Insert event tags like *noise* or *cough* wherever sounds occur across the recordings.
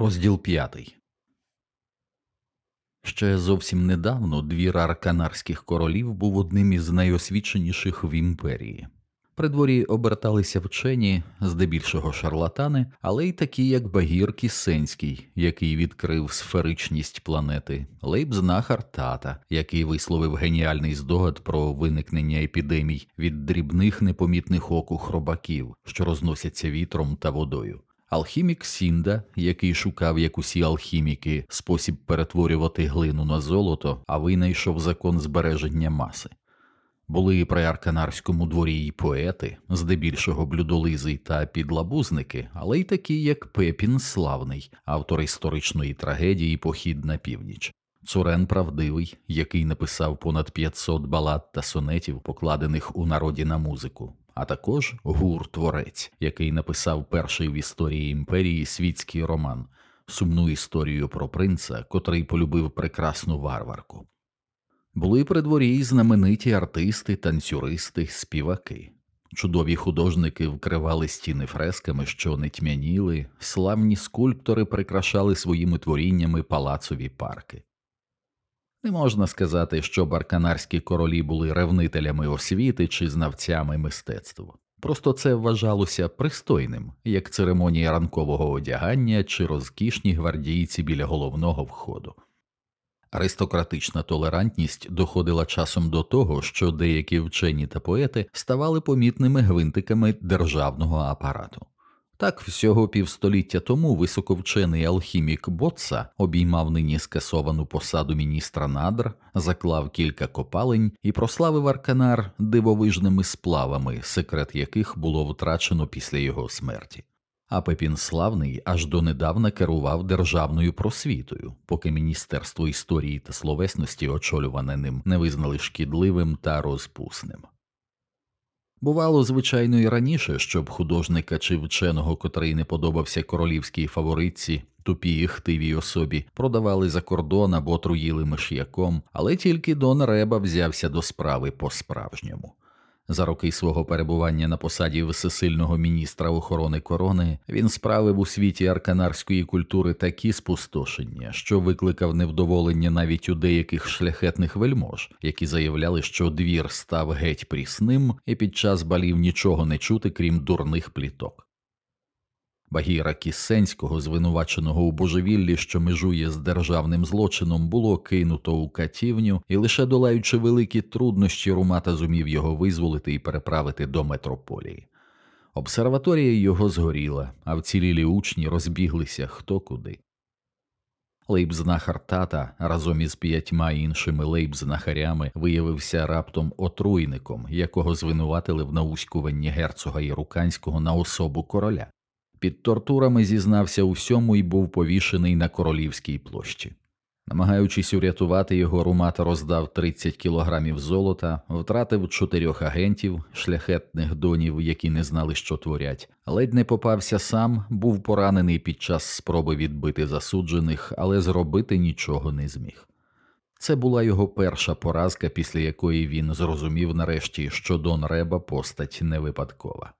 Розділ п'ятий. Ще зовсім недавно двір арканарських королів був одним із найосвіченіших в імперії. При дворі оберталися вчені, здебільшого шарлатани, але й такі, як Багір Кісенський, який відкрив сферичність планети, Лейбзнахар Тата, який висловив геніальний здогад про виникнення епідемій від дрібних непомітних оку хробаків, що розносяться вітром та водою. Алхімік Сінда, який шукав, як усі алхіміки, спосіб перетворювати глину на золото, а винайшов закон збереження маси. Були при арканарському дворі й поети, здебільшого блюдолизи та підлабузники, але й такі, як Пепін Славний, автор історичної трагедії Похід на північ, Цурен Правдивий, який написав понад 500 балад та сонетів, покладених у народі на музику, а також Гур Творець, який написав перший в історії імперії світський роман, сумну історію про принца, котрий полюбив прекрасну варварку. Були при дворі знамениті артисти, танцюристи, співаки. Чудові художники вкривали стіни фресками, що не тьмяніли, славні скульптори прикрашали своїми творіннями палацові парки. Не можна сказати, що барканарські королі були ревнителями освіти чи знавцями мистецтва. Просто це вважалося пристойним, як церемонія ранкового одягання чи розкішні гвардійці біля головного входу. Аристократична толерантність доходила часом до того, що деякі вчені та поети ставали помітними гвинтиками державного апарату. Так, всього півстоліття тому високовчений алхімік Ботса обіймав нині скасовану посаду міністра надр, заклав кілька копалень і прославив Арканар дивовижними сплавами, секрет яких було втрачено після його смерті. А Пепін Славний аж донедавна керував державною просвітою, поки Міністерство історії та словесності, очолюване ним, не визнали шкідливим та розпусним. Бувало, звичайно, і раніше, щоб художника чи вченого, котрий не подобався королівській фаворитці, тупій хтивій особі, продавали за кордон або труїли миш'яком, але тільки Дон Реба взявся до справи по справжньому. За роки свого перебування на посаді всесильного міністра охорони корони він справив у світі арканарської культури такі спустошення, що викликав невдоволення навіть у деяких шляхетних вельмож, які заявляли, що двір став геть прісним і під час балів нічого не чути, крім дурних пліток. Багіра Кісенського, звинуваченого у божевіллі, що межує з державним злочином, було кинуто у катівню, і лише долаючи великі труднощі, Румата зумів його визволити і переправити до метрополії. Обсерваторія його згоріла, а вцілілі учні розбіглися хто куди. Лейбзнахар тата разом із п'ятьма іншими лейбзнахарями виявився раптом отруйником, якого звинуватили в науськуванні герцога Єруканського на особу короля. Під тортурами зізнався у всьому і був повішений на королівській площі. Намагаючись урятувати його, Румата роздав 30 кілограмів золота, втратив чотирьох агентів, шляхетних донів, які не знали, що творять, ледь не попався сам, був поранений під час спроби відбити засуджених, але зробити нічого не зміг. Це була його перша поразка, після якої він зрозумів нарешті, що Дон Реба постать не випадкова.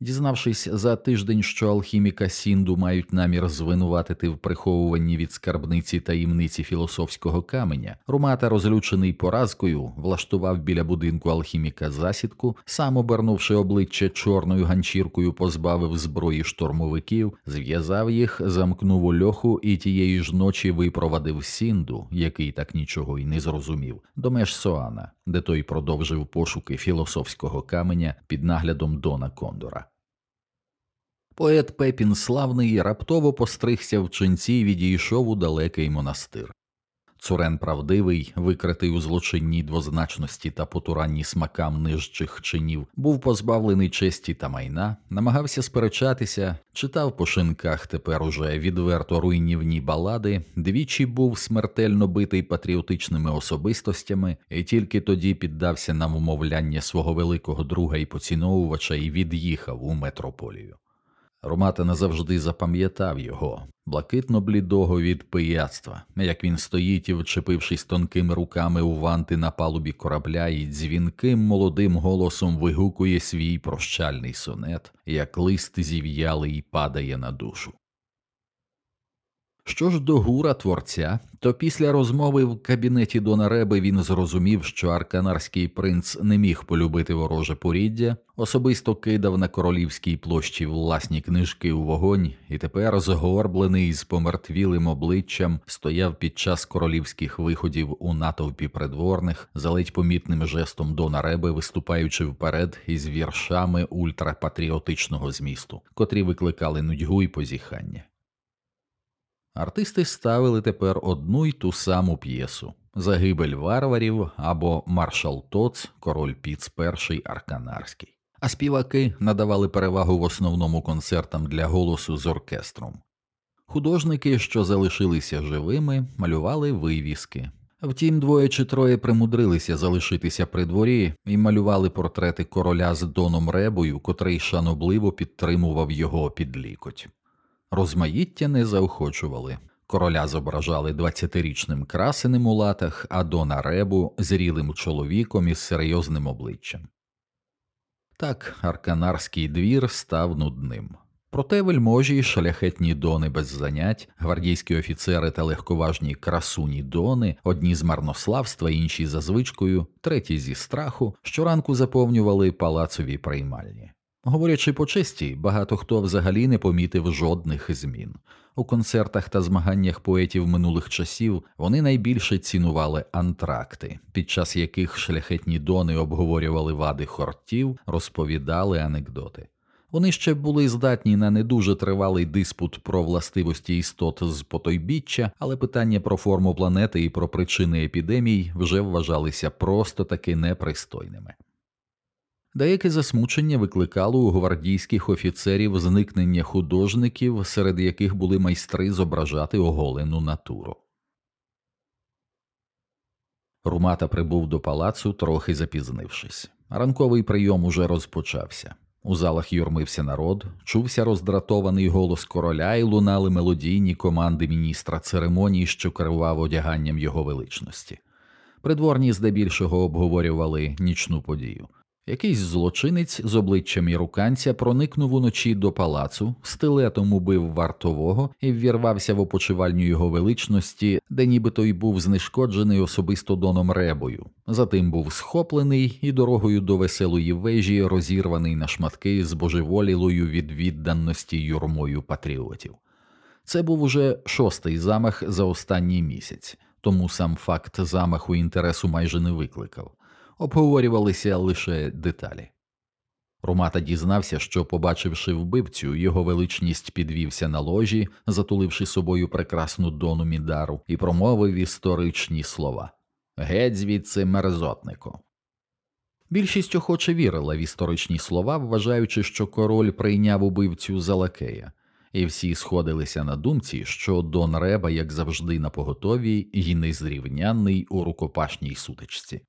Дізнавшись за тиждень, що алхіміка Сінду мають намір звинуватити в приховуванні від скарбниці таємниці філософського каменя, Румата, розлючений поразкою, влаштував біля будинку алхіміка засідку, сам обернувши обличчя чорною ганчіркою, позбавив зброї штурмовиків, зв'язав їх, замкнув у льоху і тієї ж ночі випровадив Сінду, який так нічого й не зрозумів, до меж Соана, де той продовжив пошуки філософського каменя під наглядом Дона Кондора. Поет Пепін славний раптово постригся в ченці і відійшов у далекий монастир. Цурен правдивий, викритий у злочинній двозначності та потуранні смакам нижчих чинів, був позбавлений честі та майна, намагався сперечатися, читав по шинках тепер уже відверто руйнівні балади, двічі був смертельно битий патріотичними особистостями, і тільки тоді піддався на вмовляння свого великого друга і поціновувача і від'їхав у метрополію. Ромата назавжди запам'ятав його, блакитно блідого від пияцтва, як він стоїть і, вчепившись тонкими руками у ванти на палубі корабля, і дзвінким молодим голосом вигукує свій прощальний сонет, як лист зів'ялий падає на душу. Що ж до гура творця, то після розмови в кабінеті Дона Реби він зрозумів, що арканарський принц не міг полюбити вороже поріддя, особисто кидав на королівській площі власні книжки у вогонь, і тепер, згорблений з помертвілим обличчям, стояв під час королівських виходів у натовпі придворних, за ледь помітним жестом Дона Реби, виступаючи вперед із віршами ультрапатріотичного змісту, котрі викликали нудьгу й позіхання. Артисти ставили тепер одну й ту саму п'єсу Загибель варварів або Маршал Тоц, король Піц І Арканарський, а співаки надавали перевагу в основному концертам для голосу з оркестром. Художники, що залишилися живими, малювали вивіски. Втім, двоє чи троє примудрилися залишитися при дворі і малювали портрети короля з Доном Ребою, котрий шанобливо підтримував його під лікоть. Розмаїття не заохочували. Короля зображали 20-річним красеним у латах, а Дона Ребу зрілим чоловіком із серйозним обличчям. Так арканарський двір став нудним. Проте вельможі й шляхетні дони без занять, гвардійські офіцери та легковажні красуні дони, одні з марнославства, інші за звичкою, треті зі страху, щоранку заповнювали палацові приймальні. Говорячи по честі, багато хто взагалі не помітив жодних змін. У концертах та змаганнях поетів минулих часів вони найбільше цінували антракти, під час яких шляхетні дони обговорювали вади хортів, розповідали анекдоти. Вони ще були здатні на не дуже тривалий диспут про властивості істот з потойбіччя, але питання про форму планети і про причини епідемій вже вважалися просто таки непристойними. Деяке засмучення викликало у гвардійських офіцерів зникнення художників, серед яких були майстри зображати оголену натуру. Румата прибув до палацу, трохи запізнившись. Ранковий прийом уже розпочався. У залах юрмився народ, чувся роздратований голос короля і лунали мелодійні команди міністра церемоній, що керував одяганням його величності. Придворні здебільшого обговорювали нічну подію. Якийсь злочинець з обличчям іруканця проникнув уночі до палацу, стилетом убив вартового і ввірвався в опочивальню його величності, де нібито й був знешкоджений особисто доном ребою. Затим був схоплений і дорогою до веселої вежі розірваний на шматки з божеволілою від відданості юрмою патріотів. Це був уже шостий замах за останній місяць, тому сам факт замаху інтересу майже не викликав обговорювалися лише деталі. Ромата дізнався, що, побачивши вбивцю, його величність підвівся на ложі, затуливши собою прекрасну дону Мідару, і промовив історичні слова Геть звідси мерзотнику. Більшість охоче вірила в історичні слова, вважаючи, що король прийняв убивцю за лакея, і всі сходилися на думці, що Дон Реба, як завжди, на поготові і незрівнянний у рукопашній сутичці.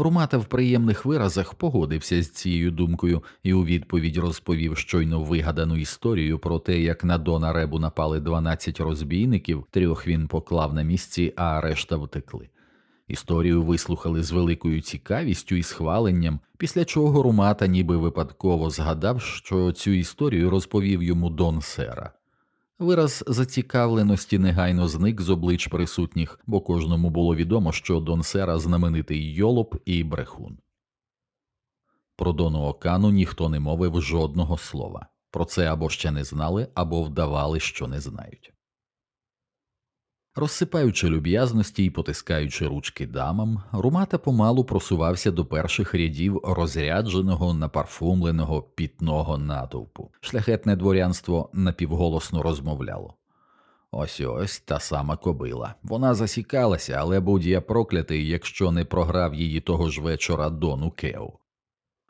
Румата в приємних виразах погодився з цією думкою і у відповідь розповів щойно вигадану історію про те, як на Дона Ребу напали 12 розбійників, трьох він поклав на місці, а решта втекли. Історію вислухали з великою цікавістю і схваленням, після чого Румата ніби випадково згадав, що цю історію розповів йому Дон Сера. Вираз зацікавленості негайно зник з облич присутніх, бо кожному було відомо, що Дон Сера знаменитий йолоп і брехун. Про Дону Окану ніхто не мовив жодного слова. Про це або ще не знали, або вдавали, що не знають. Розсипаючи люб'язності і потискаючи ручки дамам, Румата помалу просувався до перших рядів розрядженого, напарфумленого пітного натовпу. Шляхетне дворянство напівголосно розмовляло. Ось ось та сама кобила. Вона засікалася, але будь я проклятий, якщо не програв її того ж вечора дону Кеу.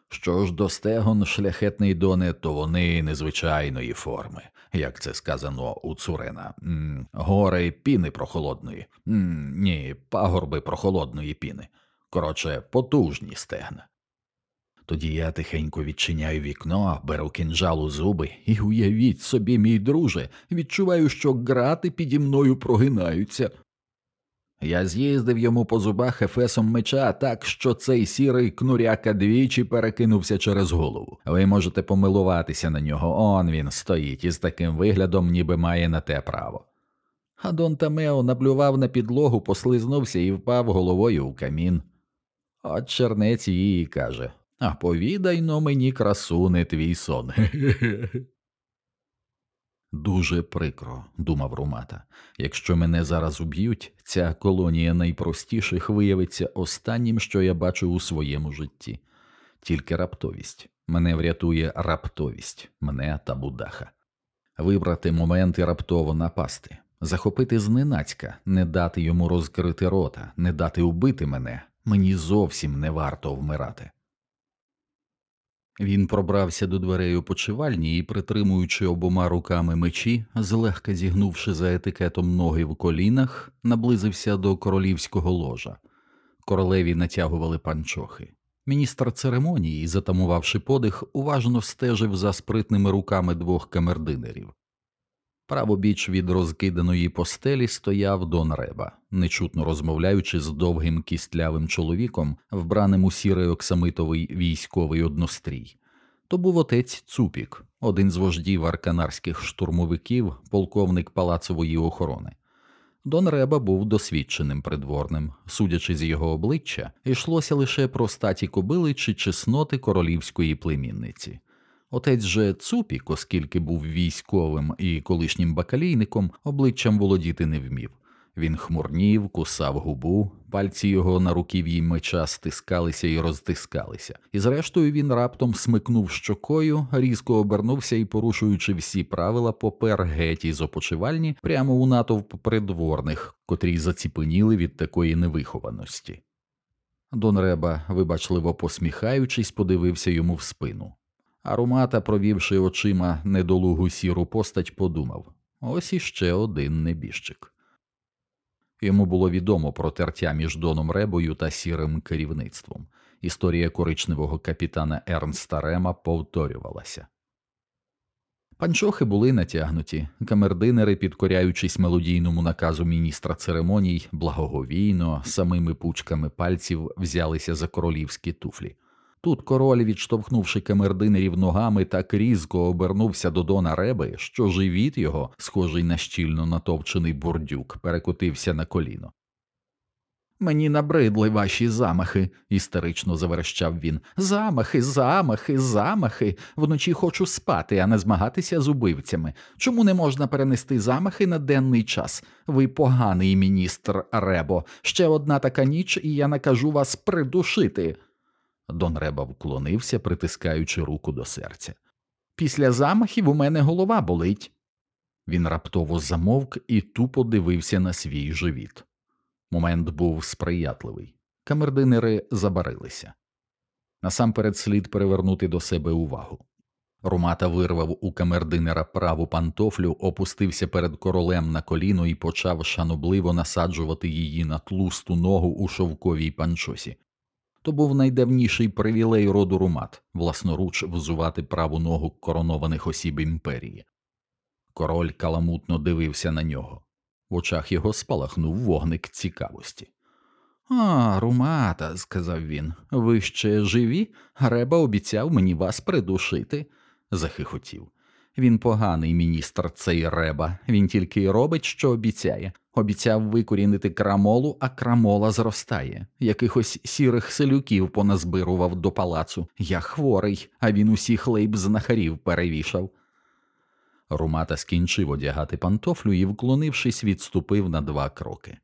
Що ж до стегон шляхетний доне, то вони незвичайної форми як це сказано у Цурена, М, гори піни прохолодної, М, ні, пагорби прохолодної піни. Коротше, потужні стегна. Тоді я тихенько відчиняю вікно, беру кінжал у зуби і уявіть собі, мій друже, відчуваю, що грати піді мною прогинаються. Я з'їздив йому по зубах ефесом меча так, що цей сірий кнуряка двічі перекинувся через голову. Ви можете помилуватися на нього, он він стоїть із таким виглядом, ніби має на те право. А Дон Тамео наблював на підлогу, послизнувся і впав головою у камін. От чернець її каже А повідай но мені, красуне, твій сон. *laughs* Дуже прикро, думав Румата. Якщо мене зараз уб'ють, ця колонія найпростіших виявиться останнім, що я бачу у своєму житті. Тільки раптовість. Мене врятує раптовість, мене та будаха. Вибрати момент і раптово напасти, захопити зненацька, не дати йому розкрити рота, не дати убити мене, мені зовсім не варто вмирати. Він пробрався до дверей у почивальні і, притримуючи обома руками мечі, злегка зігнувши за етикетом ноги в колінах, наблизився до королівського ложа. Королеві натягували панчохи. Міністр церемонії, затамувавши подих, уважно стежив за спритними руками двох камердинерів. Правобіч від розкиданої постелі стояв Дон Реба, нечутно розмовляючи з довгим кістлявим чоловіком, вбраним у сірий оксамитовий військовий однострій. То був отець Цупік, один з вождів арканарських штурмовиків, полковник палацової охорони. Дон Реба був досвідченим придворним, судячи з його обличчя, йшлося лише про статі кобили чи чесноти королівської племінниці. Отець же Цупік, оскільки був військовим і колишнім бакалійником, обличчям володіти не вмів. Він хмурнів, кусав губу, пальці його на руків'ї меча стискалися і розтискалися, і зрештою він раптом смикнув щокою, різко обернувся і, порушуючи всі правила, попер геть із опочивальні прямо у натовп придворних, котрі заціпеніли від такої невихованості. Дон Реба, вибачливо посміхаючись, подивився йому в спину. Арумата, провівши очима недолугу сіру постать, подумав ось іще один небіжчик. Йому було відомо про тертя між Доном Ребою та сірим керівництвом. Історія коричневого капітана Ернста Рема повторювалася. Панчохи були натягнуті, камердинери, підкоряючись мелодійному наказу міністра церемоній, благоговійно, самими пучками пальців взялися за королівські туфлі. Тут король, відштовхнувши камердинерів ногами, так різко обернувся до Дона Реби, що живіт його, схожий на щільно натовчений бурдюк, перекотився на коліно. Мені набридли ваші замахи, істерично заверещав він. Замахи, замахи, замахи. Вночі хочу спати, а не змагатися з убивцями. Чому не можна перенести замахи на денний час? Ви поганий міністр Ребо. Ще одна така ніч, і я накажу вас придушити. Дон Реба вклонився, притискаючи руку до серця. Після замахів у мене голова болить. Він раптово замовк і тупо дивився на свій живіт. Момент був сприятливий. Камердинери забарилися. Насамперед слід перевернути до себе увагу. Румата вирвав у камердинера праву пантофлю, опустився перед королем на коліно і почав шанобливо насаджувати її на тлусту ногу у шовковій панчосі. То був найдавніший привілей роду румат власноруч взувати праву ногу коронованих осіб імперії. Король каламутно дивився на нього. В очах його спалахнув вогник цікавості. А, румата, сказав він, ви ще живі? Греба обіцяв мені вас придушити, захихотів. Він поганий міністр цей реба, він тільки й робить, що обіцяє. Обіцяв викорінити крамолу, а крамола зростає. Якихось сірих селюків поназбирував до палацу. Я хворий, а він усіх лейб знахарів перевішав. Румата скінчив одягати пантофлю і, вклонившись, відступив на два кроки.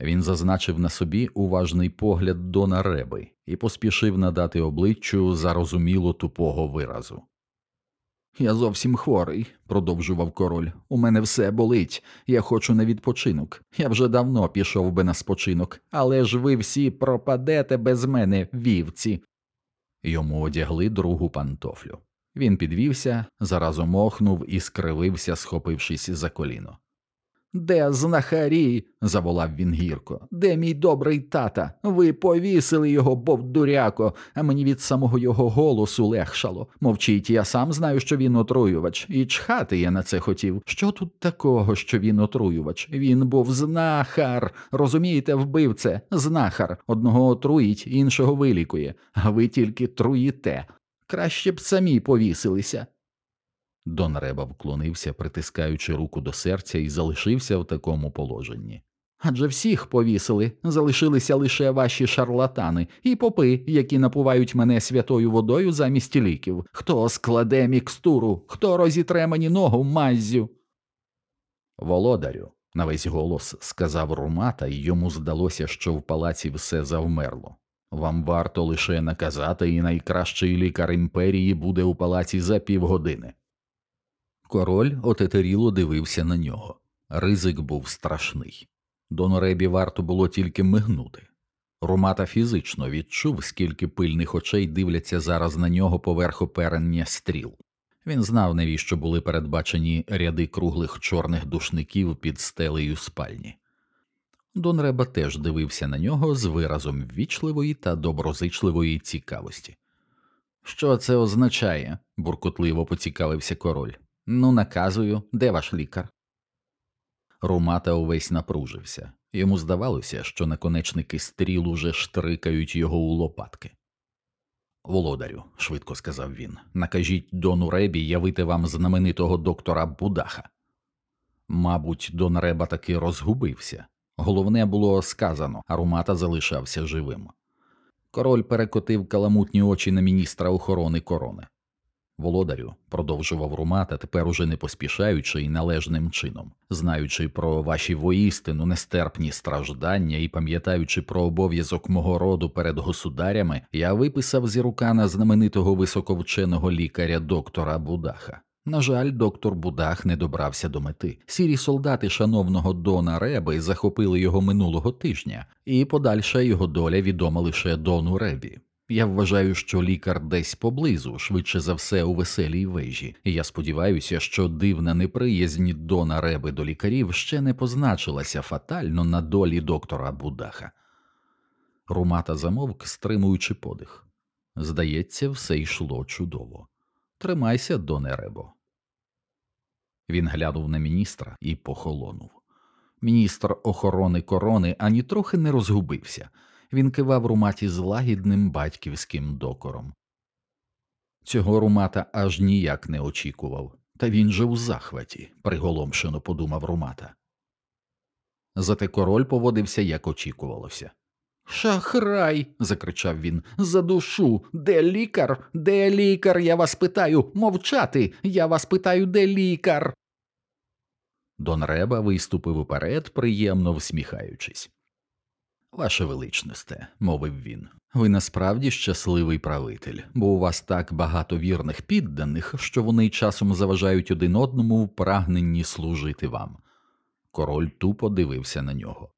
Він зазначив на собі уважний погляд Дона Реби і поспішив надати обличчю зарозуміло тупого виразу. Я зовсім хворий, продовжував король. У мене все болить. Я хочу на відпочинок. Я вже давно пішов би на спочинок, але ж ви всі пропадете без мене, вівці. Йому одягли другу пантофлю. Він підвівся, заразом охнув і скривився, схопившись за коліно. Де знахарі? заволав він гірко. Де мій добрий тата? Ви повісили його, бовдуряко, а мені від самого його голосу легшало. Мовчіть, я сам знаю, що він отруювач, і чхати я на це хотів. Що тут такого, що він отруювач? Він був знахар. Розумієте, вбивце, знахар. Одного отруїть, іншого вилікує, а ви тільки труїте. Краще б самі повісилися. Дон Реба вклонився, притискаючи руку до серця, і залишився в такому положенні. Адже всіх повісили, залишилися лише ваші шарлатани і попи, які напувають мене святою водою замість ліків. Хто складе мікстуру, хто розітре мені ногу маззю? Володарю, на весь голос сказав Румата, і йому здалося, що в палаці все завмерло. Вам варто лише наказати, і найкращий лікар імперії буде у палаці за півгодини. Король отетеріло дивився на нього. Ризик був страшний. Доноребі варто було тільки мигнути. Румата фізично відчув, скільки пильних очей дивляться зараз на нього поверх оперення стріл. Він знав, навіщо були передбачені ряди круглих чорних душників під стелею спальні. Донреба теж дивився на нього з виразом ввічливої та доброзичливої цікавості. Що це означає? буркотливо поцікавився король. Ну, наказую, де ваш лікар? Румата увесь напружився. Йому здавалося, що наконечники стріл уже штрикають його у лопатки. Володарю, швидко сказав він, накажіть дону Ребі явити вам знаменитого доктора Будаха. Мабуть, Дон Реба таки розгубився. Головне було сказано, а Румата залишався живим. Король перекотив каламутні очі на міністра охорони корони. Володарю, продовжував Румата, тепер уже не поспішаючи і належним чином, знаючи про ваші воістину нестерпні страждання і пам'ятаючи про обов'язок мого роду перед государями, я виписав з Ірукана знаменитого високовченого лікаря доктора Будаха. На жаль, доктор Будах не добрався до мети. Сірі солдати шановного Дона Реби захопили його минулого тижня, і подальша його доля відома лише Дону Ребі. Я вважаю, що лікар десь поблизу, швидше за все, у веселій вежі, і я сподіваюся, що дивна неприязнь Дона Реби до лікарів ще не позначилася фатально на долі доктора Будаха. Румата замовк, стримуючи подих. Здається, все йшло чудово. Тримайся, Доне Ребо. Він глянув на міністра і похолонув. Міністр охорони корони ані трохи не розгубився він кивав руматі з лагідним батьківським докором. Цього румата аж ніяк не очікував, та він же у захваті, приголомшено подумав румата. Зате король поводився, як очікувалося. Шахрай. закричав він. За душу. Де лікар? Де лікар? Я вас питаю. Мовчати. Я вас питаю, де лікар. Дон Реба виступив уперед, приємно всміхаючись. Ваше величносте, мовив він, ви насправді щасливий правитель, бо у вас так багато вірних підданих, що вони часом заважають один одному в прагненні служити вам. Король тупо дивився на нього.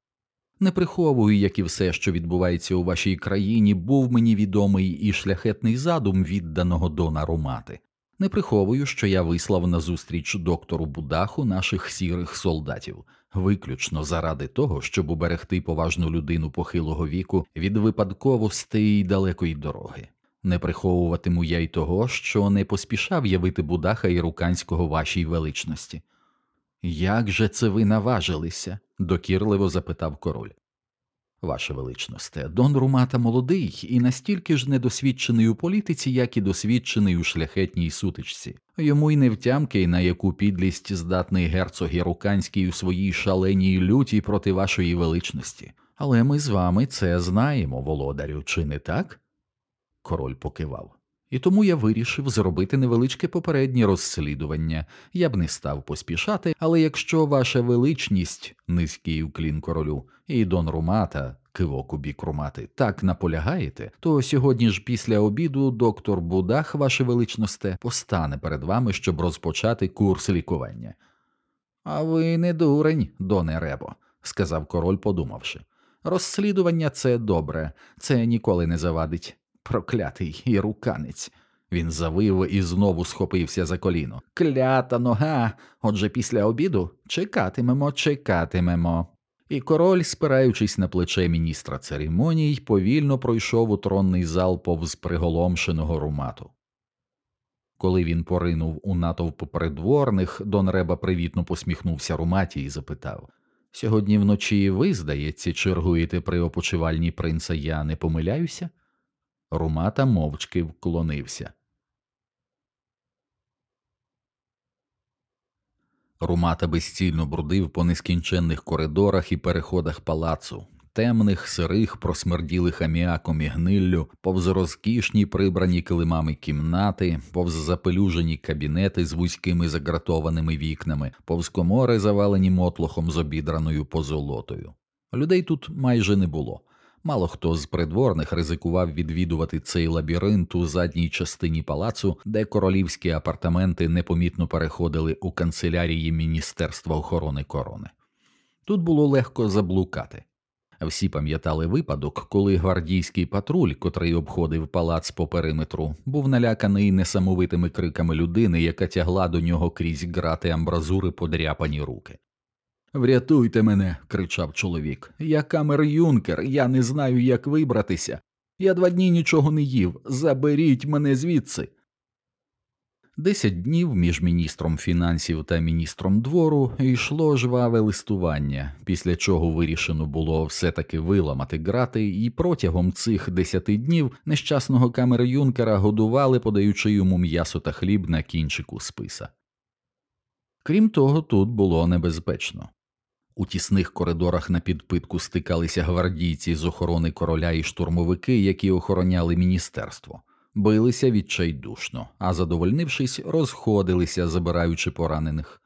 Не приховую, як і все, що відбувається у вашій країні, був мені відомий і шляхетний задум відданого Дона Румати. Не приховую, що я вислав на зустріч доктору Будаху наших сірих солдатів виключно заради того, щоб уберегти поважну людину похилого віку від випадковостей й далекої дороги. Не приховуватиму я й того, що не поспішав явити Будаха і Руканського вашій величності. Як же це ви наважилися? докірливо запитав король. Ваше величносте, Дон Румата молодий і настільки ж недосвідчений у політиці, як і досвідчений у шляхетній сутичці. Йому й не втямки, на яку підлість здатний герцог Єруканський у своїй шаленій люті проти вашої величності. Але ми з вами це знаємо, володарю, чи не так? Король покивав. І тому я вирішив зробити невеличке попереднє розслідування. Я б не став поспішати, але якщо ваша величність, низький уклін королю, і Дон Румата, кивок у бік Румати, так наполягаєте, то сьогодні ж після обіду доктор Будах, ваше величносте, постане перед вами, щоб розпочати курс лікування. А ви не дурень, Доне Ребо, сказав король, подумавши. Розслідування це добре, це ніколи не завадить. Проклятий і руканець. Він завив і знову схопився за коліно. Клята нога. Отже, після обіду чекатимемо, чекатимемо. І король, спираючись на плече міністра церемоній, повільно пройшов у тронний зал повз приголомшеного румату. Коли він поринув у натовп придворних, Дон Реба привітно посміхнувся руматі і запитав Сьогодні вночі ви, здається, чергуєте при опочивальні принца, я не помиляюся? Румата мовчки вклонився. Румата безцільно бродив по нескінченних коридорах і переходах палацу, темних, сирих, просмерділих аміаком і гниллю, повз розкішні прибрані килимами кімнати, повз запилюжені кабінети з вузькими загратованими вікнами, повз комори, завалені мотлохом з обідраною позолотою. Людей тут майже не було. Мало хто з придворних ризикував відвідувати цей лабіринт у задній частині палацу, де королівські апартаменти непомітно переходили у канцелярії Міністерства охорони корони. Тут було легко заблукати. Всі пам'ятали випадок, коли гвардійський патруль, котрий обходив палац по периметру, був наляканий несамовитими криками людини, яка тягла до нього крізь грати амбразури подряпані руки. Врятуйте мене, кричав чоловік. Я камер юнкер, я не знаю, як вибратися. Я два дні нічого не їв. Заберіть мене звідси. Десять днів між міністром фінансів та міністром двору йшло жваве листування, після чого вирішено було все таки виламати грати, і протягом цих десяти днів нещасного камери юнкера годували, подаючи йому м'ясо та хліб на кінчику списа. Крім того, тут було небезпечно. У тісних коридорах на підпитку стикалися гвардійці з охорони короля і штурмовики, які охороняли міністерство, билися відчайдушно, а задовольнившись, розходилися, забираючи поранених.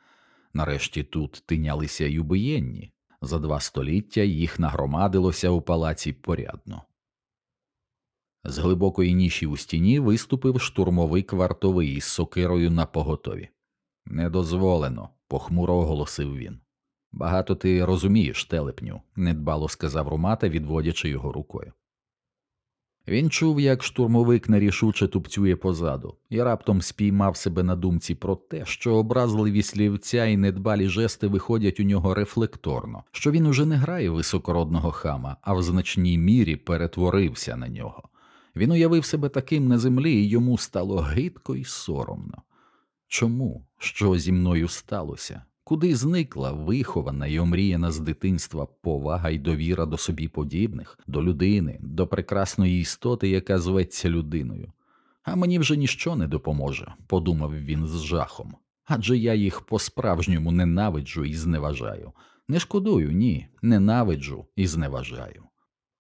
Нарешті тут тинялися й убиєнні. За два століття їх нагромадилося у палаці порядно. З глибокої ніші у стіні виступив штурмовик вартовий із сокирою на поготові. Не дозволено, похмуро оголосив він. Багато ти розумієш, телепню, недбало сказав Румата, відводячи його рукою. Він чув, як штурмовик нерішуче тупцює позаду, і раптом спіймав себе на думці про те, що образливі слівця і недбалі жести виходять у нього рефлекторно, що він уже не грає високородного хама, а в значній мірі перетворився на нього. Він уявив себе таким на землі, і йому стало гидко й соромно. Чому? Що зі мною сталося? Куди зникла вихована й омріяна з дитинства повага й довіра до собі подібних, до людини, до прекрасної істоти, яка зветься людиною? А мені вже ніщо не допоможе, подумав він з жахом. Адже я їх по справжньому ненавиджу і зневажаю. Не шкодую, ні, ненавиджу і зневажаю.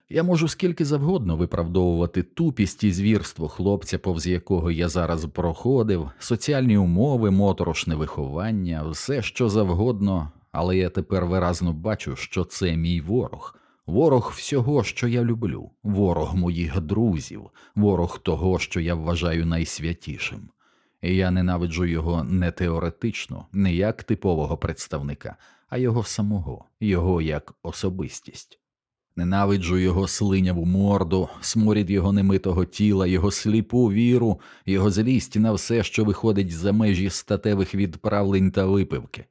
Я можу скільки завгодно виправдовувати тупість і звірство хлопця, повз якого я зараз проходив, соціальні умови, моторошне виховання, все що завгодно, але я тепер виразно бачу, що це мій ворог, ворог всього, що я люблю, ворог моїх друзів, ворог того, що я вважаю найсвятішим. І я ненавиджу його не теоретично, не як типового представника, а його самого, його як особистість. Ненавиджу його слиняву морду, сморід його немитого тіла, його сліпу віру, його злість на все, що виходить за межі статевих відправлень та випивки.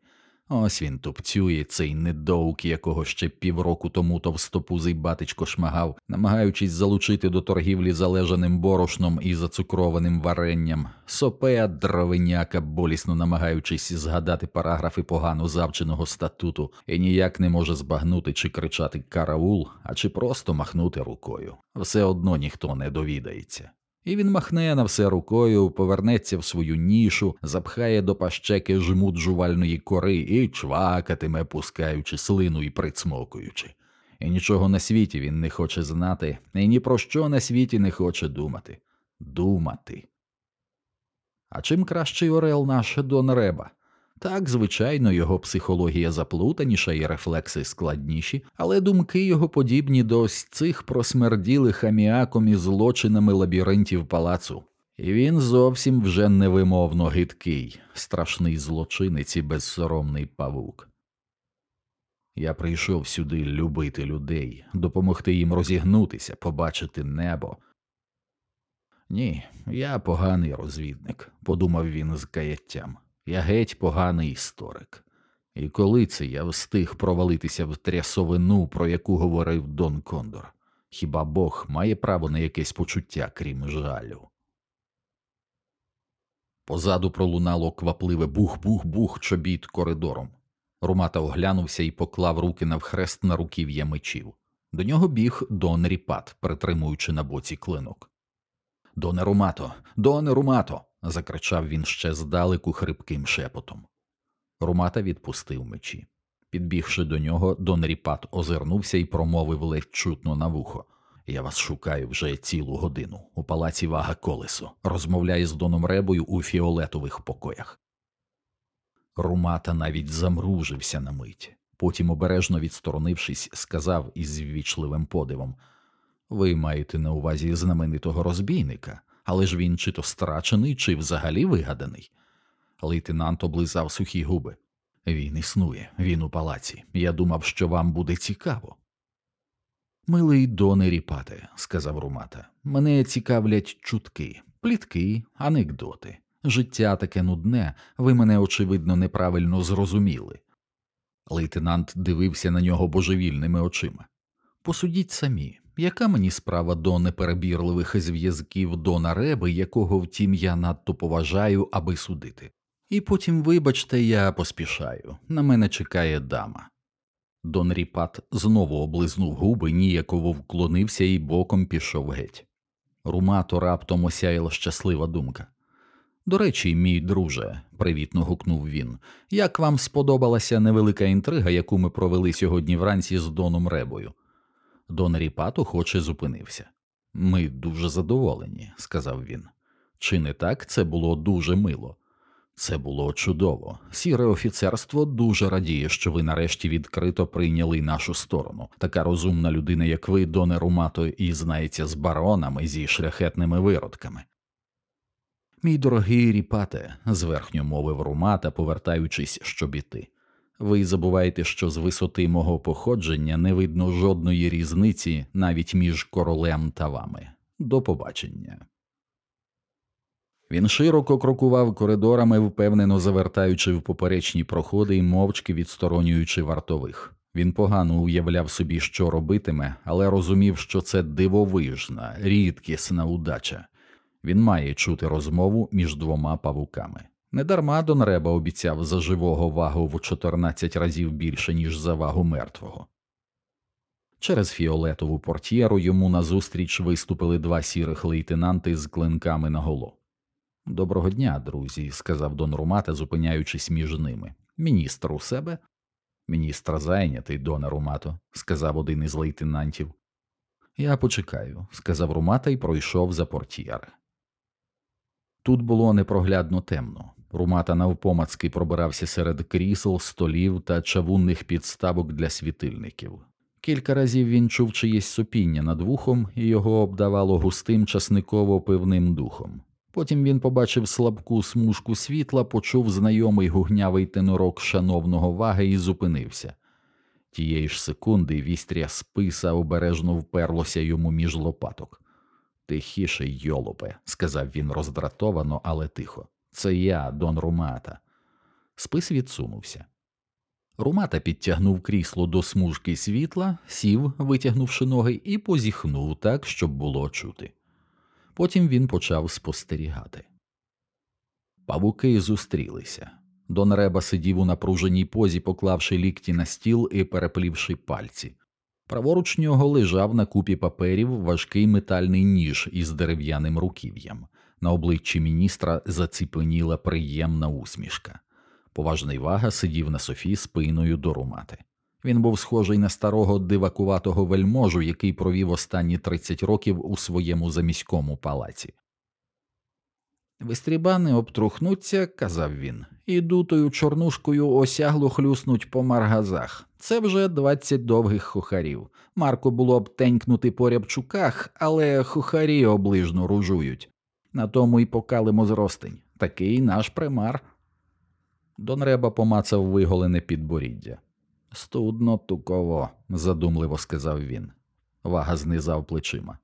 Ось він тупцює цей недоук, якого ще півроку тому товстопузий батечко шмагав, намагаючись залучити до торгівлі залежаним борошном і зацукрованим варенням, сопея дровиняка, болісно намагаючись згадати параграфи погано завченого статуту, і ніяк не може збагнути чи кричати караул, а чи просто махнути рукою. Все одно ніхто не довідається. І він махне на все рукою, повернеться в свою нішу, запхає до пащеки жмут жувальної кори і чвакатиме, пускаючи слину і прицмокуючи. І нічого на світі він не хоче знати, і ні про що на світі не хоче думати. Думати. А чим кращий орел наш Дон Реба? Так, звичайно, його психологія заплутаніша і рефлекси складніші, але думки його подібні до ось цих просмерділих аміаком і злочинами лабіринтів палацу. І він зовсім вже невимовно гидкий, страшний злочинець і безсоромний павук. Я прийшов сюди любити людей, допомогти їм розігнутися, побачити небо. Ні, я поганий розвідник, подумав він з каяттям. Я геть поганий історик. І коли це я встиг провалитися в трясовину, про яку говорив Дон Кондор? Хіба Бог має право на якесь почуття, крім жалю? Позаду пролунало квапливе бух-бух-бух чобіт коридором. Румата оглянувся і поклав руки навхрест на руків'я мечів. До нього біг Дон Ріпат, притримуючи на боці клинок. Доне Румато, Доне Румато закричав він ще здалеку хрипким шепотом. Румата відпустив мечі. Підбігши до нього, Дон Ріпат озирнувся і промовив ледь чутно на вухо. Я вас шукаю вже цілу годину у палаці Вага Колесо. Розмовляю з Доном Ребою у фіолетових покоях. Румата навіть зажмурився на мить. Потім, обережно відсторонившись, сказав із ввічливим подивом Ви маєте на увазі знаменитого розбійника, але ж він чи то страчений, чи взагалі вигаданий. Лейтенант облизав сухі губи. Він існує, він у палаці. Я думав, що вам буде цікаво. Милий Доне Ріпате, сказав Румата, мене цікавлять чутки, плітки, анекдоти. Життя таке нудне, ви мене, очевидно, неправильно зрозуміли. Лейтенант дивився на нього божевільними очима. Посудіть самі, яка мені справа до неперебірливих зв'язків Дона Реби, якого, втім, я надто поважаю, аби судити. І потім, вибачте, я поспішаю. На мене чекає дама. Дон Ріпат знову облизнув губи, ніяково вклонився і боком пішов геть. Румато раптом осяяла щаслива думка. До речі, мій друже, привітно гукнув він, як вам сподобалася невелика інтрига, яку ми провели сьогодні вранці з Доном Ребою? Дон Ріпат охоче зупинився. Ми дуже задоволені, сказав він. Чи не так це було дуже мило? Це було чудово. Сіре офіцерство дуже радіє, що ви нарешті відкрито прийняли нашу сторону. Така розумна людина, як ви, Доне Румато, і знається з баронами зі шляхетними виродками. Мій дорогий ріпате, зверхньо мовив Румата, повертаючись, щоб іти. Ви забуваєте, що з висоти мого походження не видно жодної різниці навіть між королем та вами. До побачення. Він широко крокував коридорами, впевнено завертаючи в поперечні проходи і мовчки відсторонюючи вартових. Він погано уявляв собі, що робитиме, але розумів, що це дивовижна, рідкісна удача. Він має чути розмову між двома павуками. Недарма Дон Реба обіцяв за живого вагу в 14 разів більше, ніж за вагу мертвого. Через фіолетову портьєру йому назустріч виступили два сірих лейтенанти з клинками наголо. Доброго дня, друзі, сказав Дон Румата, зупиняючись між ними. Міністр у себе? Міністр зайнятий, Доне Румато, сказав один із лейтенантів. Я почекаю, сказав Румата і пройшов за портьєри. Тут було непроглядно темно. Румата навпомацки пробирався серед крісел, столів та чавунних підставок для світильників. Кілька разів він чув чиєсь сопіння над вухом, і його обдавало густим часниково пивним духом. Потім він побачив слабку смужку світла, почув знайомий гугнявий тенорок шановного Ваги і зупинився. Тієї ж секунди вістря списа обережно вперлося йому між лопаток. Тихіше, йолопе, сказав він роздратовано, але тихо. Це я, Дон Румата. Спис відсунувся. Румата підтягнув крісло до смужки світла, сів, витягнувши ноги, і позіхнув так, щоб було чути. Потім він почав спостерігати. Павуки зустрілися. Дон Реба сидів у напруженій позі, поклавши лікті на стіл і переплівши пальці. Праворуч нього лежав на купі паперів важкий метальний ніж із дерев'яним руків'ям. На обличчі міністра заціпеніла приємна усмішка. Поважний вага сидів на софі спиною до румати. Він був схожий на старого дивакуватого вельможу, який провів останні 30 років у своєму заміському палаці. Вистрібани обтрухнуться, казав він, і дутою чорнушкою осягло хлюснуть по маргазах. Це вже двадцять довгих хухарів. Марко було б тенькнути по рябчуках, але хухарі оближно ружують. На тому й покалимо зростень. Такий наш примар. Донреба помацав виголене підборіддя. Студно туково, задумливо сказав він. Вага знизав плечима.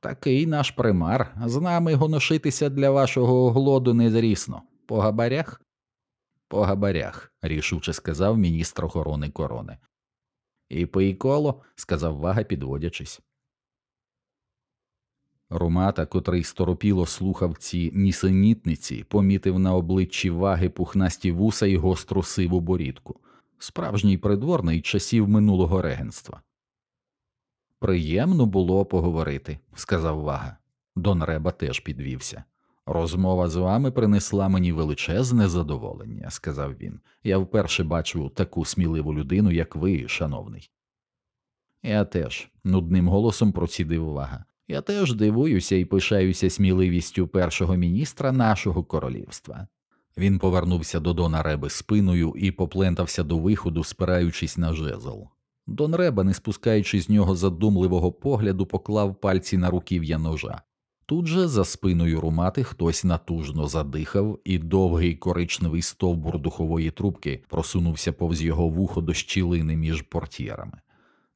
Такий наш примар, з нами гоношитися для вашого оглоду незрісно. По габарях? По габарях, рішуче сказав міністр охорони корони. І пий коло, сказав вага, підводячись. Румата, котрий сторопіло слухав ці нісенітниці, помітив на обличчі ваги пухнасті вуса і гостру сиву борідку, справжній придворний часів минулого регенства. Приємно було поговорити, сказав вага. Дон Реба теж підвівся. Розмова з вами принесла мені величезне задоволення, сказав він. Я вперше бачу таку сміливу людину, як ви, шановний. Я теж, нудним голосом процідив вага. Я теж дивуюся і пишаюся сміливістю першого міністра нашого королівства. Він повернувся до Дона Реби спиною і поплентався до виходу, спираючись на жезл. Дон Реба, не спускаючи з нього задумливого погляду, поклав пальці на руків'я ножа. Тут же за спиною румати хтось натужно задихав, і довгий коричневий стовбур духової трубки просунувся повз його вухо до щілини між портьєрами.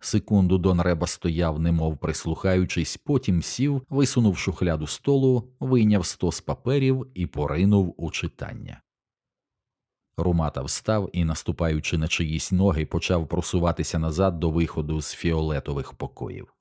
Секунду Дон Реба стояв, немов прислухаючись, потім сів, висунув шухляду столу, вийняв стос паперів і поринув у читання. Румата встав і, наступаючи на чиїсь ноги, почав просуватися назад до виходу з фіолетових покоїв.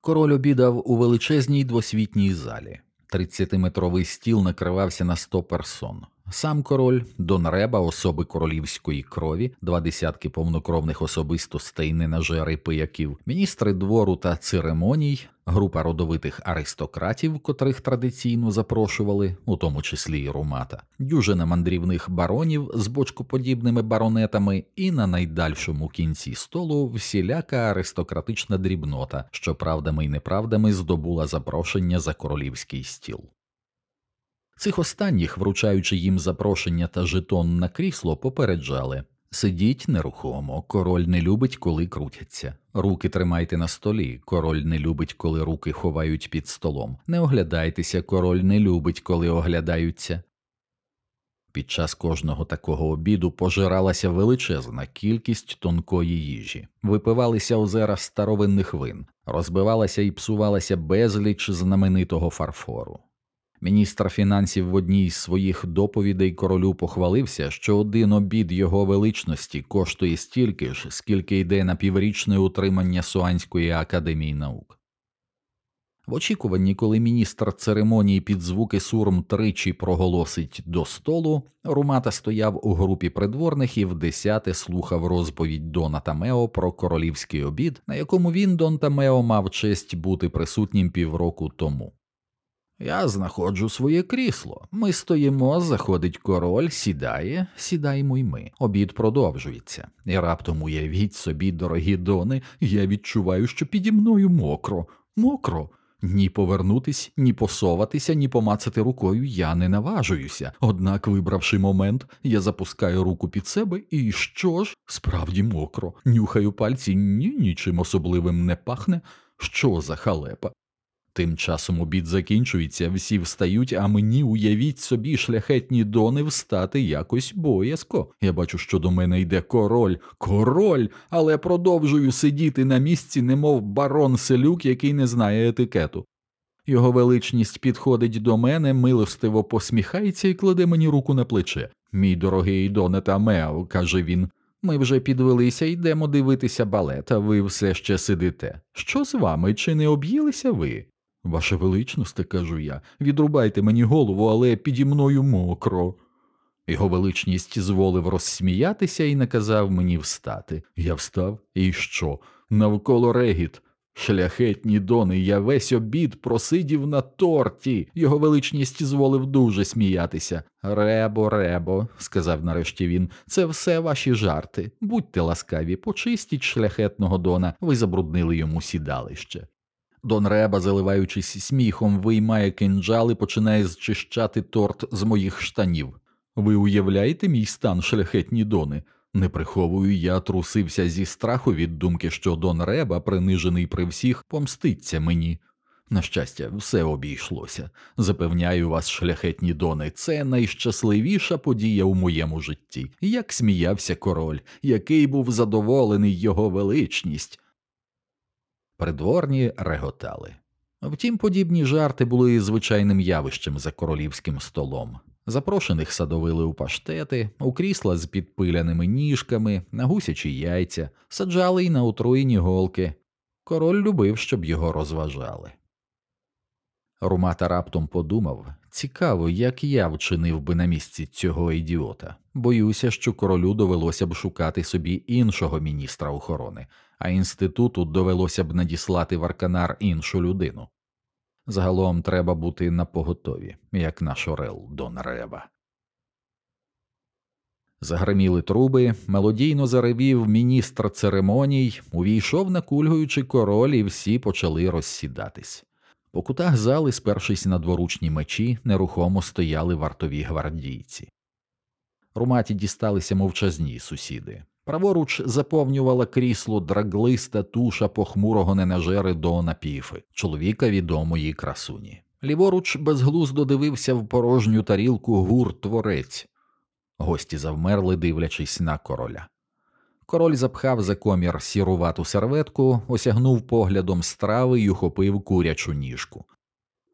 Король обідав у величезній двосвітній залі. Тридцятиметровий стіл накривався на сто персон. Сам король, Дон Реба, особи королівської крові, два десятки повнокровних особистостей ненажери пияків, міністри двору та церемоній, група родовитих аристократів, котрих традиційно запрошували, у тому числі й румата, дюжина мандрівних баронів з бочкоподібними баронетами, і на найдальшому кінці столу всіляка аристократична дрібнота, що правдами й неправдами здобула запрошення за королівський стіл. Цих останніх, вручаючи їм запрошення та жетон на крісло, попереджали сидіть нерухомо, король не любить, коли крутяться. Руки тримайте на столі, король не любить, коли руки ховають під столом. Не оглядайтеся, король не любить, коли оглядаються. Під час кожного такого обіду пожиралася величезна кількість тонкої їжі, випивалися озера старовинних вин, розбивалася і псувалася безліч знаменитого фарфору. Міністр фінансів в одній з своїх доповідей королю похвалився, що один обід його величності коштує стільки ж, скільки йде на піврічне утримання Суанської академії наук. В очікуванні, коли міністр церемонії під звуки сурм тричі проголосить до столу, Румата стояв у групі придворних і в десяте слухав розповідь Дона Тамео про королівський обід, на якому він Дон Тамео мав честь бути присутнім півроку тому. Я знаходжу своє крісло. Ми стоїмо, заходить король, сідає, сідаємо й ми. Обід продовжується. І раптом уявіть собі, дорогі дони, я відчуваю, що піді мною мокро, мокро. Ні повернутись, ні посоватися, ні помацати рукою я не наважуюся. Однак, вибравши момент, я запускаю руку під себе і що ж? Справді мокро. Нюхаю пальці, ні, нічим особливим не пахне. Що за халепа? Тим часом обід закінчується, всі встають, а мені уявіть собі шляхетні дони встати якось боязко. Я бачу, що до мене йде король, король, але продовжую сидіти на місці, немов барон селюк, який не знає етикету. Його величність підходить до мене, милостиво посміхається і кладе мені руку на плече. Мій дорогий Доне Тамео, каже він. Ми вже підвелися йдемо дивитися балет, а ви все ще сидите. Що з вами? Чи не об'їлися ви? Ваше величносте, кажу я, відрубайте мені голову, але піді мною мокро. Його величність зволив розсміятися і наказав мені встати. Я встав, і що? Навколо регіт. Шляхетні дони, я весь обід просидів на торті. Його величність зволив дуже сміятися. Ребо, ребо, сказав нарешті він, це все ваші жарти. Будьте ласкаві, почистіть шляхетного дона, ви забруднили йому сідалище. Дон Реба, заливаючись сміхом, виймає кинджал і починає зчищати торт з моїх штанів. Ви уявляєте мій стан, шляхетні дони? Не приховую, я трусився зі страху від думки, що Дон Реба, принижений при всіх, помститься мені. На щастя, все обійшлося. Запевняю вас, шляхетні дони, це найщасливіша подія у моєму житті. Як сміявся король, який був задоволений його величність. Придворні реготали. Втім, подібні жарти були звичайним явищем за королівським столом. Запрошених садовили у паштети, у крісла з підпиляними ніжками, на гусячі яйця, саджали й на отруєні голки. Король любив, щоб його розважали. Румата раптом подумав цікаво, як я вчинив би на місці цього ідіота. Боюся, що королю довелося б шукати собі іншого міністра охорони, а інституту довелося б надіслати в Арканар іншу людину. Загалом треба бути напоготові, як наш Орел Дон Реба. Загриміли труби, мелодійно заревів міністр церемоній, увійшов накульгуючи король, і всі почали розсідатись. По кутах зали, спершись на дворучні мечі, нерухомо стояли вартові гвардійці. Руматі дісталися мовчазні сусіди. Праворуч заповнювала крісло драглиста туша похмурого ненажери Дона Піфи, чоловіка відомої красуні. Ліворуч безглуздо дивився в порожню тарілку гур творець. Гості завмерли, дивлячись на короля. Король запхав за комір сірувату серветку, осягнув поглядом страви й ухопив курячу ніжку.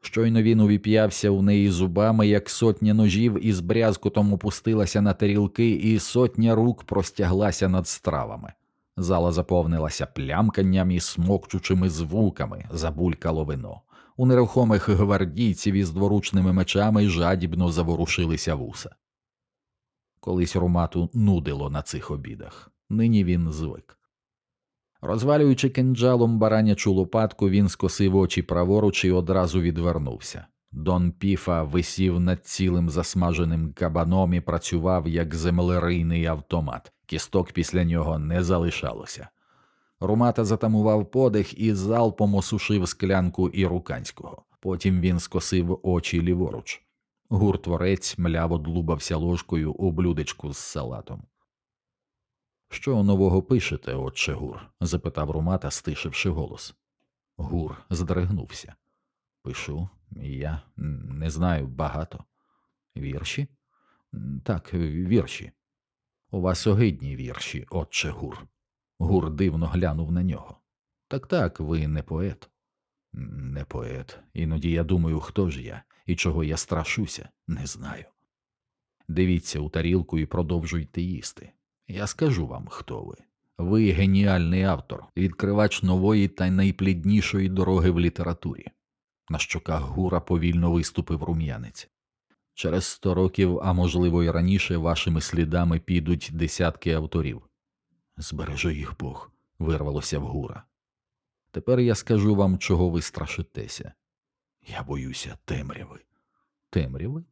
Щойно він увіп'явся в неї зубами, як сотня ножів із брязкутом опустилася на тарілки, і сотня рук простяглася над стравами. Зала заповнилася плямканням і смокчучими звуками, забулькало вино. У нерухомих гвардійців із дворучними мечами жадібно заворушилися вуса. Колись Румату нудило на цих обідах, нині він звик. Розвалюючи кинджалом баранячу лопатку, він скосив очі праворуч і одразу відвернувся. Дон Піфа висів над цілим засмаженим кабаном і працював як землерийний автомат, кісток після нього не залишалося. Румата затамував подих і залпом осушив склянку іруканського. Потім він скосив очі ліворуч. Гур Творець мляво длубався ложкою у блюдечку з салатом. Що нового пишете, отче Гур? запитав Румата, стишивши голос. Гур здригнувся. Пишу, я не знаю багато. Вірші? Так, вірші. У вас огидні вірші, отче гур. Гур дивно глянув на нього. Так так, ви не поет. Не поет. Іноді я думаю, хто ж я і чого я страшуся, не знаю. Дивіться у тарілку і продовжуйте їсти. Я скажу вам, хто ви. Ви геніальний автор, відкривач нової та найпліднішої дороги в літературі. На щоках гура повільно виступив рум'янець. Через сто років, а можливо, й раніше, вашими слідами підуть десятки авторів. Збережи їх Бог, вирвалося в гура. Тепер я скажу вам, чого ви страшитеся. Я боюся темряви. Темряви?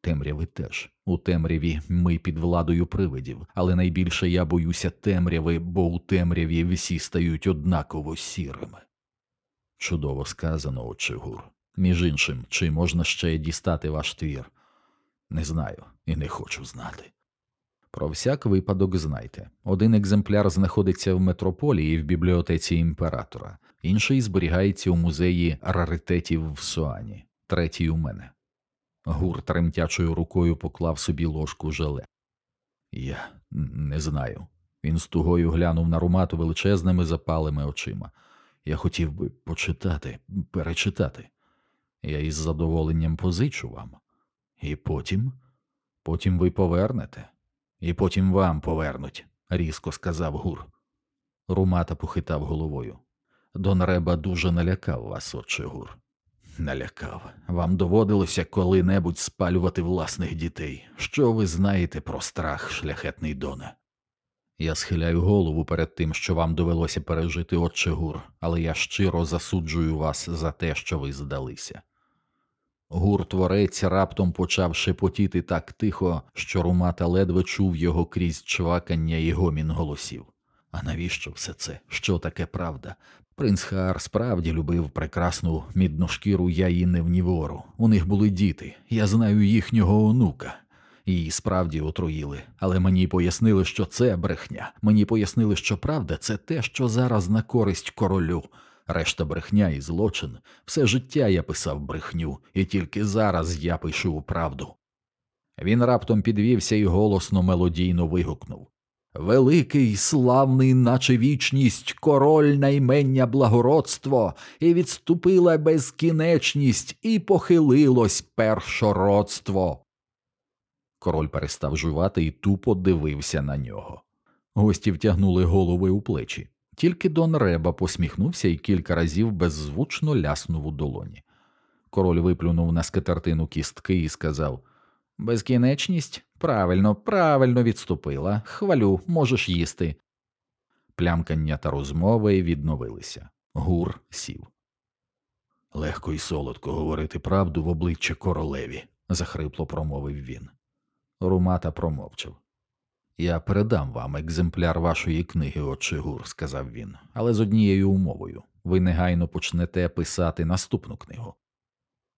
Темряви теж. У темряві ми під владою привидів, але найбільше я боюся темряви, бо у темряві всі стають однаково сірими. Чудово сказано, отче гур. Між іншим, чи можна ще дістати ваш твір? Не знаю і не хочу знати. Про всяк випадок знайте один екземпляр знаходиться в метрополії в бібліотеці імператора, інший зберігається у музеї раритетів в Суані, третій у мене. Гур тремтячою рукою поклав собі ложку желе. Я не знаю. Він з тугою глянув на румату величезними запалими очима. Я хотів би почитати, перечитати. Я із задоволенням позичу вам. І потім, потім ви повернете, і потім вам повернуть, різко сказав гур. Румата похитав головою. Дон Реба дуже налякав вас, отче гур. Налякав. Вам доводилося коли-небудь спалювати власних дітей. Що ви знаєте про страх, шляхетний Доне? Я схиляю голову перед тим, що вам довелося пережити отче гур, але я щиро засуджую вас за те, що ви здалися. Гур творець раптом почав шепотіти так тихо, що Румата ледве чув його крізь чвакання і гомін голосів. А навіщо все це? Що таке правда? Принц Хаар справді любив прекрасну мідну шкіру Яїни Внівору. У них були діти, я знаю їхнього онука. Її справді отруїли, але мені пояснили, що це брехня. Мені пояснили, що правда це те, що зараз на користь королю. Решта брехня і злочин. Все життя я писав брехню, і тільки зараз я пишу правду. Він раптом підвівся і голосно мелодійно вигукнув Великий, славний, наче вічність, король наймення благородство, і відступила безкінечність, і похилилось першородство. Король перестав жувати і тупо дивився на нього. Гості втягнули голови у плечі. Тільки Дон Реба посміхнувся і кілька разів беззвучно ляснув у долоні. Король виплюнув на скатертину кістки і сказав Безкінечність правильно, правильно відступила. Хвалю, можеш їсти. Плямкання та розмови відновилися. Гур сів. Легко і солодко говорити правду в обличчя королеві, захрипло промовив він. Румата промовчав. Я передам вам екземпляр вашої книги, отче Гур, сказав він, але з однією умовою ви негайно почнете писати наступну книгу.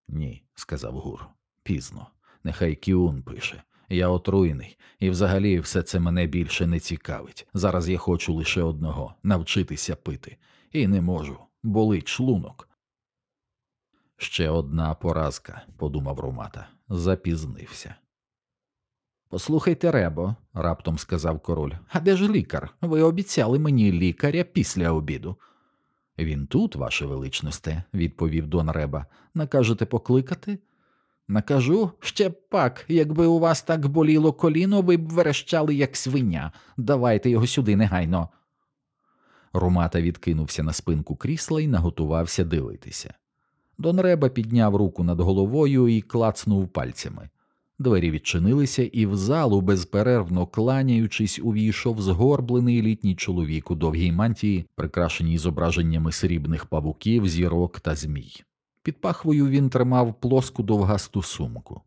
Ні, сказав Гур, пізно. Нехай Кіун пише. Я отруєний, і взагалі все це мене більше не цікавить. Зараз я хочу лише одного навчитися пити, і не можу, болить шлунок. Ще одна поразка, подумав Румата, запізнився. Послухайте, Ребо, раптом сказав король. А де ж лікар? Ви обіцяли мені лікаря після обіду. Він тут, ваше величносте, відповів Дон Реба. Накажете покликати? Накажу ще пак, якби у вас так боліло коліно, ви б верещали, як свиня. Давайте його сюди негайно. Румата відкинувся на спинку крісла і наготувався дивитися. Дон Реба підняв руку над головою і клацнув пальцями. Двері відчинилися, і в залу, безперервно кланяючись, увійшов згорблений літній чоловік у довгій мантії, прикрашеній зображеннями срібних павуків, зірок та змій. Під пахвою він тримав плоску довгасту сумку.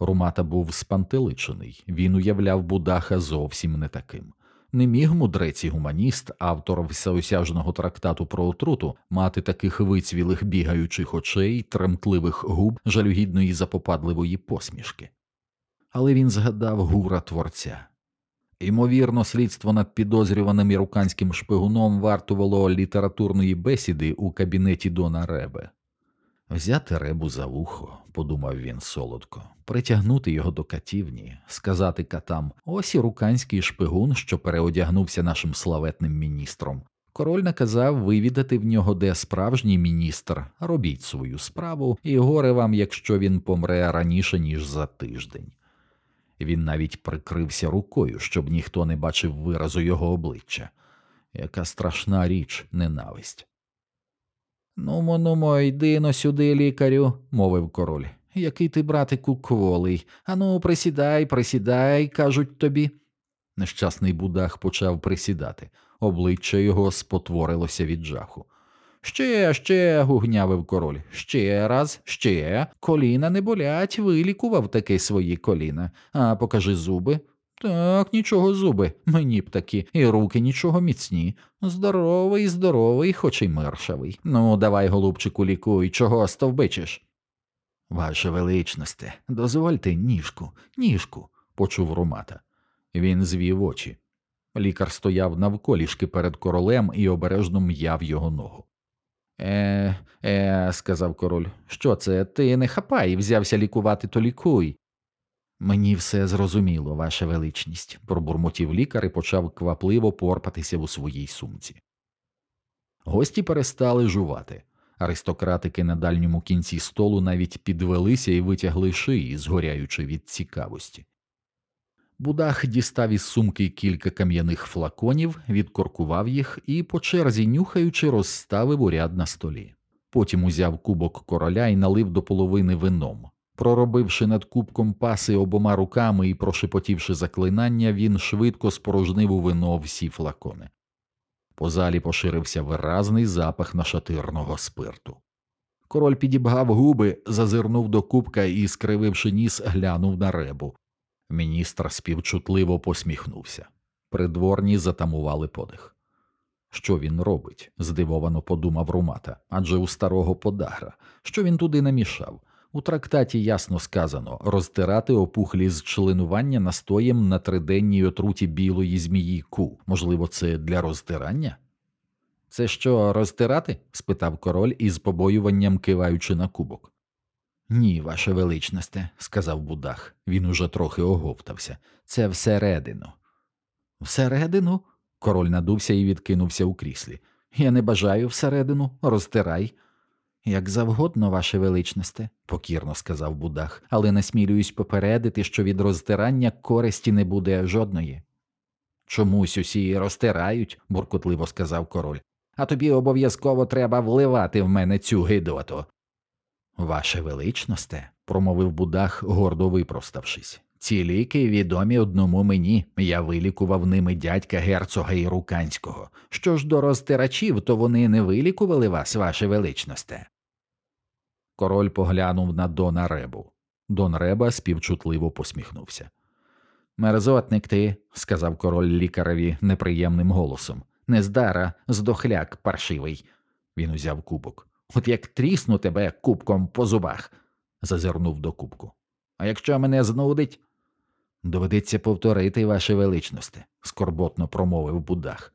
Румата був спантеличений, він уявляв Будаха зовсім не таким. Не міг мудрець і гуманіст, автор всеосяжного трактату про отруту, мати таких вицвілих бігаючих очей, тремтливих губ, жалюгідної запопадливої посмішки. Але він згадав гура творця. Ймовірно, слідство над підозрюваним іруканським шпигуном вартувало літературної бесіди у кабінеті Дона Ребе. Взяти ребу за вухо, подумав він солодко, притягнути його до катівні, сказати катам ось і руканський шпигун, що переодягнувся нашим славетним міністром. Король наказав вивідати в нього, де справжній міністр, робіть свою справу, і горе вам, якщо він помре раніше, ніж за тиждень. Він навіть прикрився рукою, щоб ніхто не бачив виразу його обличчя. Яка страшна річ, ненависть. Нумо, нумо, йди но сюди, лікарю, мовив король. Який ти, братику, кволий. Ану, присідай, присідай, кажуть тобі. Нещасний будах почав присідати, обличчя його спотворилося від жаху. Ще, ще, гугнявив король. Ще раз, ще. Коліна не болять, вилікував таки свої коліна. А покажи зуби. Так, нічого зуби, мені б такі, і руки нічого міцні. Здоровий, здоровий, хоч і миршавий. Ну, давай, голубчику, лікуй, чого стовбичиш? Ваше величносте, дозвольте ніжку, ніжку, почув Румата. Він звів очі. Лікар стояв навколішки перед королем і обережно м'яв його ногу. Е, е, сказав король, що це? Ти не хапай, взявся лікувати, то лікуй. Мені все зрозуміло, ваша величність, пробурмотів лікар і почав квапливо порпатися у своїй сумці. Гості перестали жувати. Аристократики на дальньому кінці столу навіть підвелися і витягли шиї, згоряючи від цікавості. Будах дістав із сумки кілька кам'яних флаконів, відкоркував їх і, по черзі нюхаючи, розставив у ряд на столі. Потім узяв кубок короля і налив до половини вином. Проробивши над кубком паси обома руками і прошепотівши заклинання, він швидко спорожнив у вино всі флакони. По залі поширився виразний запах нашатирного спирту. Король підібгав губи, зазирнув до кубка і, скрививши ніс, глянув на ребу. Міністр співчутливо посміхнувся. Придворні затамували подих. Що він робить? здивовано подумав Румата, адже у старого подагра, що він туди намішав. У трактаті ясно сказано розтирати опухлі з членування настоєм на триденній отруті білої змії ку. Можливо, це для розтирання? Це що, розтирати? спитав король із побоюванням киваючи на кубок. Ні, ваше величносте, сказав Будах. Він уже трохи оговтався. Це всередину. Всередину? Король надувся і відкинувся у кріслі. Я не бажаю всередину, розтирай. Як завгодно, ваше величносте, покірно сказав Будах, але насмілююсь попередити, що від розтирання користі не буде жодної. Чомусь усі розтирають, буркотливо сказав король, а тобі обов'язково треба вливати в мене цю гидоту. Ваше величносте, промовив Будах, гордо випроставшись. Ці ліки відомі одному мені, я вилікував ними дядька герцога Іруканського. Що ж до розтирачів, то вони не вилікували вас, ваше величносте. Король поглянув на Дона Ребу. Дон Реба співчутливо посміхнувся. Мерзотник ти, сказав король лікареві неприємним голосом. Нездара, здохляк паршивий. Він узяв кубок. От як трісну тебе кубком по зубах, зазирнув до кубку. А якщо мене знудить, доведеться повторити, ваше величносте, скорботно промовив Будах.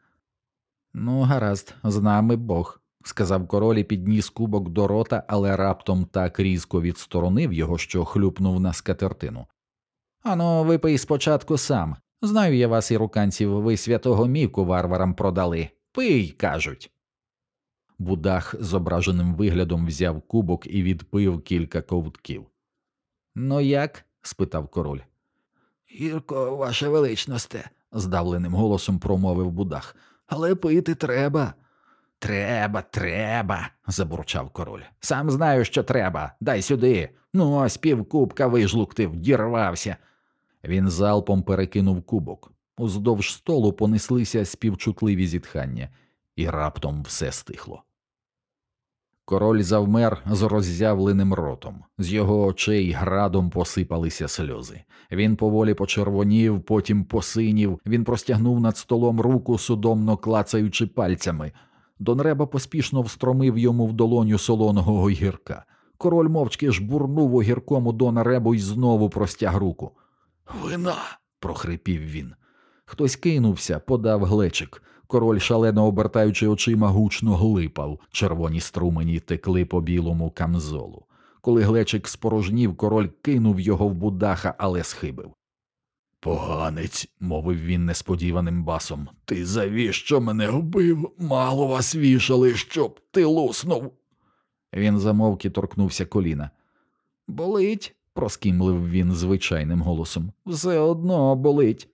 Ну, гаразд, з нами Бог, сказав король і підніс кубок до рота, але раптом так різко відсторонив його, що хлюпнув на скатертину. Ану, випий спочатку сам. Знаю я вас, іруканців, ви святого міку варварам продали. Пий, кажуть. Будах з ображеним виглядом взяв кубок і відпив кілька ковтків. Ну як? спитав король. Гірко, ваше величносте, здавленим голосом промовив Будах. Але пити треба. Треба, треба, забурчав король. Сам знаю, що треба. Дай сюди. Ну, ось півкубка вижлуктив, дірвався. Він залпом перекинув кубок. Уздовж столу понеслися співчутливі зітхання, і раптом все стихло. Король завмер з роззявленим ротом, з його очей градом посипалися сльози. Він поволі почервонів, потім посинів, він простягнув над столом руку, судомно клацаючи пальцями. Донреба поспішно встромив йому в долоню солоного огірка. Король мовчки жбурнув огірком у Дона Ребу і знову простяг руку. Вина. прохрипів він. Хтось кинувся, подав глечик. Король, шалено обертаючи очима, гучно глипав, червоні струмені текли по білому камзолу. Коли глечик спорожнів, король кинув його в будаха, але схибив. Поганець, мовив він несподіваним басом, ти завіщо мене вбив? Мало вас вішали, щоб ти луснув. Він замовк і торкнувся коліна. Болить, проскімлив він звичайним голосом. Все одно болить.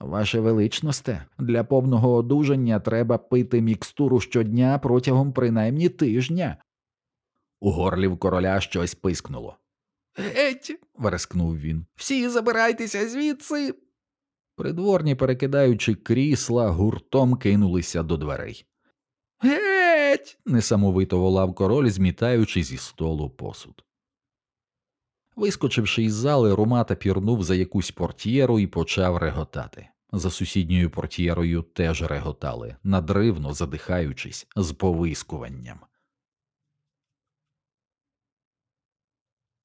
Ваше величносте, для повного одужання треба пити мікстуру щодня протягом принаймні тижня. У горлі в короля щось пискнуло. Геть. верескнув він. Всі забирайтеся звідси. Придворні, перекидаючи крісла, гуртом кинулися до дверей. Геть. несамовито волав король, змітаючи зі столу посуд. Вискочивши із зали, Румата пірнув за якусь портьєру і почав реготати. За сусідньою портьєрою теж реготали, надривно задихаючись, з повискуванням.